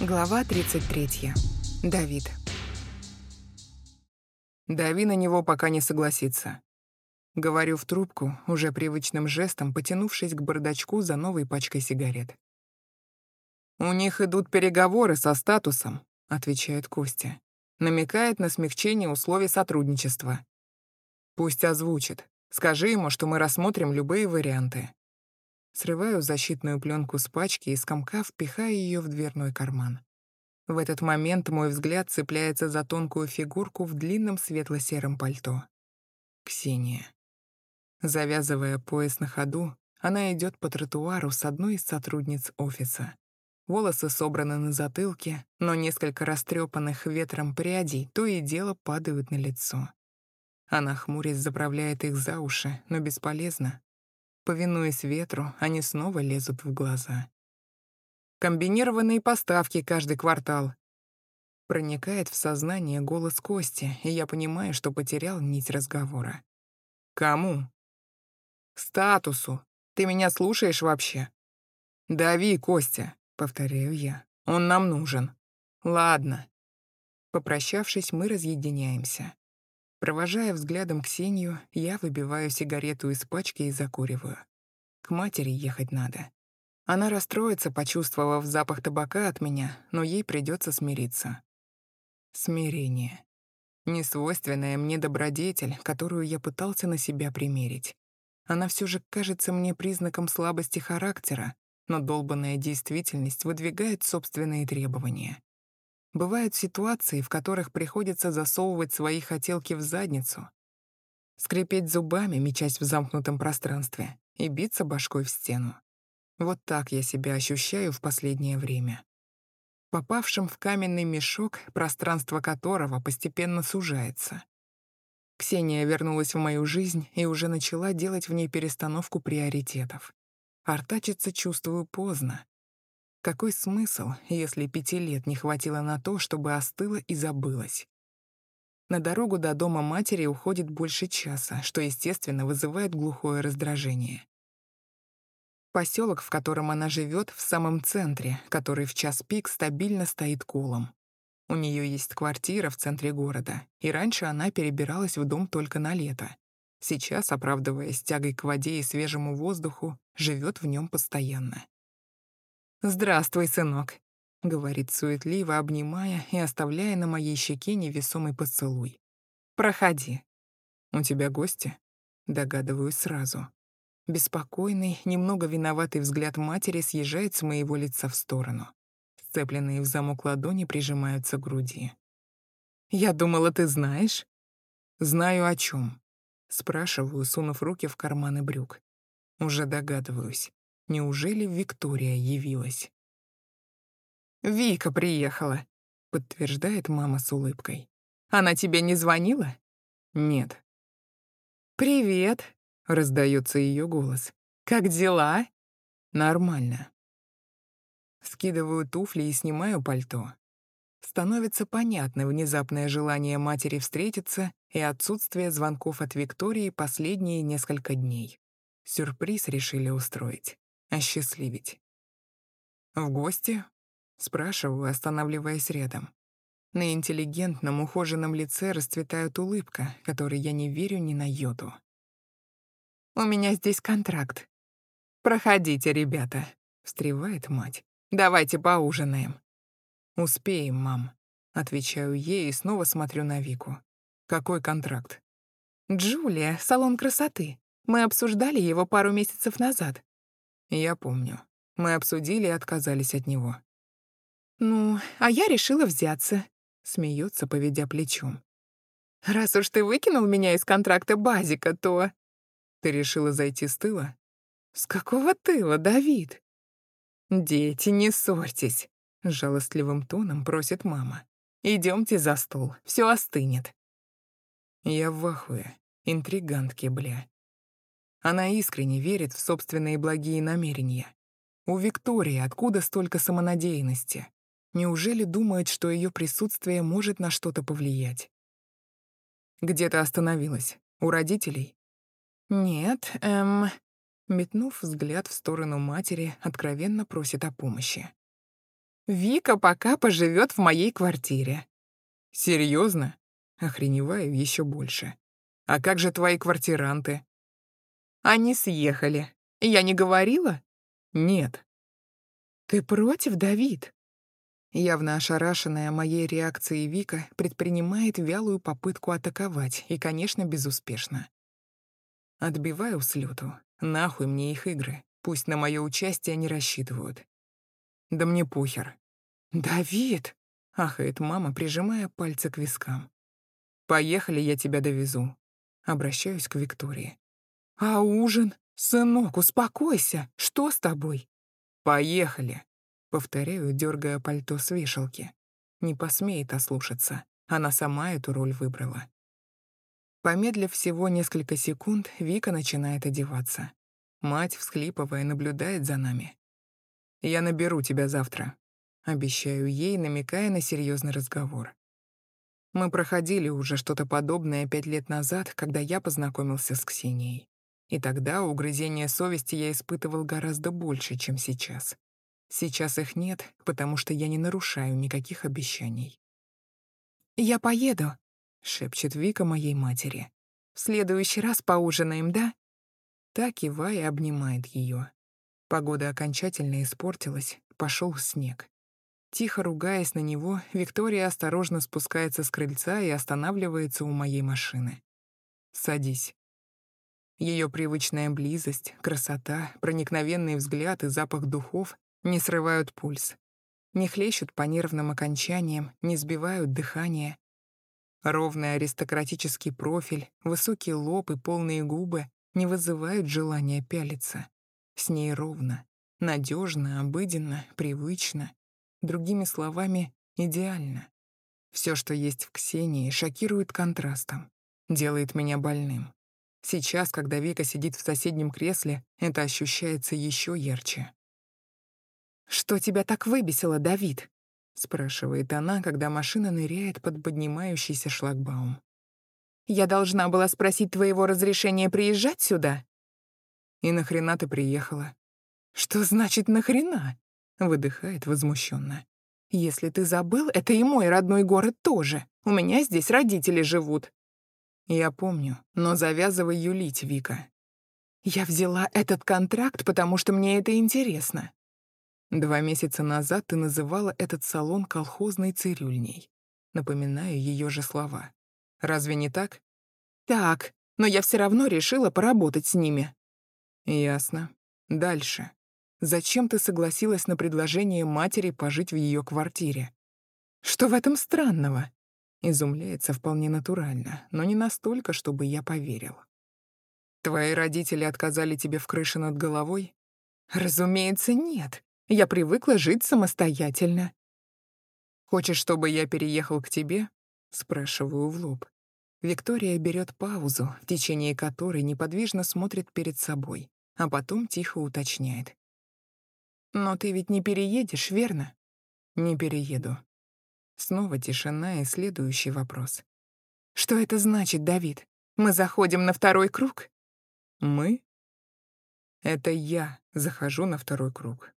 Глава 33. Давид. Дави на него, пока не согласится. Говорю в трубку, уже привычным жестом потянувшись к бардачку за новой пачкой сигарет. «У них идут переговоры со статусом», — отвечает Костя. Намекает на смягчение условий сотрудничества. «Пусть озвучит. Скажи ему, что мы рассмотрим любые варианты. Срываю защитную пленку с пачки и, скомкав, пихаю ее в дверной карман. В этот момент мой взгляд цепляется за тонкую фигурку в длинном светло-сером пальто. Ксения. Завязывая пояс на ходу, она идет по тротуару с одной из сотрудниц офиса. Волосы собраны на затылке, но несколько растрепанных ветром прядей то и дело падают на лицо. Она хмурясь заправляет их за уши, но бесполезно. Повинуясь ветру, они снова лезут в глаза. Комбинированные поставки каждый квартал. Проникает в сознание голос Кости, и я понимаю, что потерял нить разговора. Кому? Статусу. Ты меня слушаешь вообще? Дави, Костя, повторяю я. Он нам нужен. Ладно. Попрощавшись, мы разъединяемся. Провожая взглядом Ксению, я выбиваю сигарету из пачки и закуриваю. К матери ехать надо. Она расстроится, почувствовав запах табака от меня, но ей придется смириться. Смирение. Несвойственная мне добродетель, которую я пытался на себя примерить. Она все же кажется мне признаком слабости характера, но долбанная действительность выдвигает собственные требования. Бывают ситуации, в которых приходится засовывать свои хотелки в задницу, скрипеть зубами, мечась в замкнутом пространстве, и биться башкой в стену. Вот так я себя ощущаю в последнее время. Попавшим в каменный мешок, пространство которого постепенно сужается. Ксения вернулась в мою жизнь и уже начала делать в ней перестановку приоритетов. Артачиться чувствую поздно, какой смысл, если пяти лет не хватило на то, чтобы остыло и забылось? На дорогу до дома матери уходит больше часа, что, естественно, вызывает глухое раздражение. Поселок, в котором она живет, в самом центре, который в час пик стабильно стоит колом. У нее есть квартира в центре города, и раньше она перебиралась в дом только на лето. Сейчас, оправдываясь тягой к воде и свежему воздуху, живет в нем постоянно. «Здравствуй, сынок», — говорит суетливо, обнимая и оставляя на моей щеке невесомый поцелуй. «Проходи». «У тебя гости?» Догадываюсь сразу. Беспокойный, немного виноватый взгляд матери съезжает с моего лица в сторону. Сцепленные в замок ладони прижимаются к груди. «Я думала, ты знаешь?» «Знаю о чем. Спрашиваю, сунув руки в карманы брюк. Уже догадываюсь. Неужели Виктория явилась? «Вика приехала», — подтверждает мама с улыбкой. «Она тебе не звонила?» «Нет». «Привет», — раздается ее голос. «Как дела?» «Нормально». Скидываю туфли и снимаю пальто. Становится понятно внезапное желание матери встретиться и отсутствие звонков от Виктории последние несколько дней. Сюрприз решили устроить осчастливить. «В гости?» — спрашиваю, останавливаясь рядом. На интеллигентном, ухоженном лице расцветает улыбка, которой я не верю ни на йоту. «У меня здесь контракт. Проходите, ребята», — встревает мать. «Давайте поужинаем». «Успеем, мам», — отвечаю ей и снова смотрю на Вику. «Какой контракт?» «Джулия, салон красоты. Мы обсуждали его пару месяцев назад. Я помню. Мы обсудили и отказались от него. «Ну, а я решила взяться», — смеется, поведя плечом. «Раз уж ты выкинул меня из контракта базика, то...» «Ты решила зайти с тыла?» «С какого тыла, Давид?» «Дети, не ссорьтесь», — жалостливым тоном просит мама. Идемте за стол, все остынет». Я в ахуе. Интригантки, бля. Она искренне верит в собственные благие намерения. У Виктории откуда столько самонадеянности? Неужели думает, что ее присутствие может на что-то повлиять? Где-то остановилась. У родителей? Нет, эм... Метнув взгляд в сторону матери, откровенно просит о помощи. Вика пока поживет в моей квартире. Серьезно? Охреневаю еще больше. А как же твои квартиранты? Они съехали. Я не говорила? Нет. Ты против, Давид? Явно ошарашенная моей реакцией Вика предпринимает вялую попытку атаковать, и, конечно, безуспешно. Отбиваю с лету. Нахуй мне их игры. Пусть на мое участие не рассчитывают. Да мне похер. «Давид!» — ахает мама, прижимая пальцы к вискам. «Поехали, я тебя довезу». Обращаюсь к Виктории. «А ужин? Сынок, успокойся. Что с тобой?» «Поехали!» Повторяю, дергая пальто с вешалки. Не посмеет ослушаться. Она сама эту роль выбрала. Помедлив всего несколько секунд, Вика начинает одеваться. Мать, всхлипывая, наблюдает за нами. «Я наберу тебя завтра», — обещаю ей, намекая на серьезный разговор. Мы проходили уже что-то подобное пять лет назад, когда я познакомился с Ксенией. И тогда угрызения совести я испытывал гораздо больше, чем сейчас. Сейчас их нет, потому что я не нарушаю никаких обещаний. «Я поеду», — шепчет Вика моей матери. «В следующий раз поужинаем, да?» Так кивая обнимает ее. Погода окончательно испортилась, пошел снег. Тихо ругаясь на него, Виктория осторожно спускается с крыльца и останавливается у моей машины. «Садись». Ее привычная близость, красота, проникновенный взгляд и запах духов не срывают пульс, не хлещут по нервным окончаниям, не сбивают дыхание. Ровный аристократический профиль, высокий лоб и полные губы не вызывают желания пялиться. С ней ровно, надежно, обыденно, привычно. Другими словами, идеально. Все, что есть в Ксении, шокирует контрастом, делает меня больным. Сейчас, когда Вика сидит в соседнем кресле, это ощущается еще ярче. «Что тебя так выбесило, Давид?» — спрашивает она, когда машина ныряет под поднимающийся шлагбаум. «Я должна была спросить твоего разрешения приезжать сюда?» «И нахрена ты приехала?» «Что значит «нахрена»?» — выдыхает возмущенно. «Если ты забыл, это и мой родной город тоже. У меня здесь родители живут». «Я помню, но завязывай юлить, Вика». «Я взяла этот контракт, потому что мне это интересно. Два месяца назад ты называла этот салон колхозной цирюльней. Напоминаю ее же слова. Разве не так? Так, но я все равно решила поработать с ними. Ясно. Дальше. Зачем ты согласилась на предложение матери пожить в ее квартире? Что в этом странного? Изумляется вполне натурально, но не настолько, чтобы я поверил. Твои родители отказали тебе в крыше над головой? Разумеется, нет. Я привыкла жить самостоятельно. «Хочешь, чтобы я переехал к тебе?» — спрашиваю в лоб. Виктория берет паузу, в течение которой неподвижно смотрит перед собой, а потом тихо уточняет. «Но ты ведь не переедешь, верно?» «Не перееду». Снова тишина и следующий вопрос. «Что это значит, Давид? Мы заходим на второй круг?» «Мы?» Это я захожу на второй круг.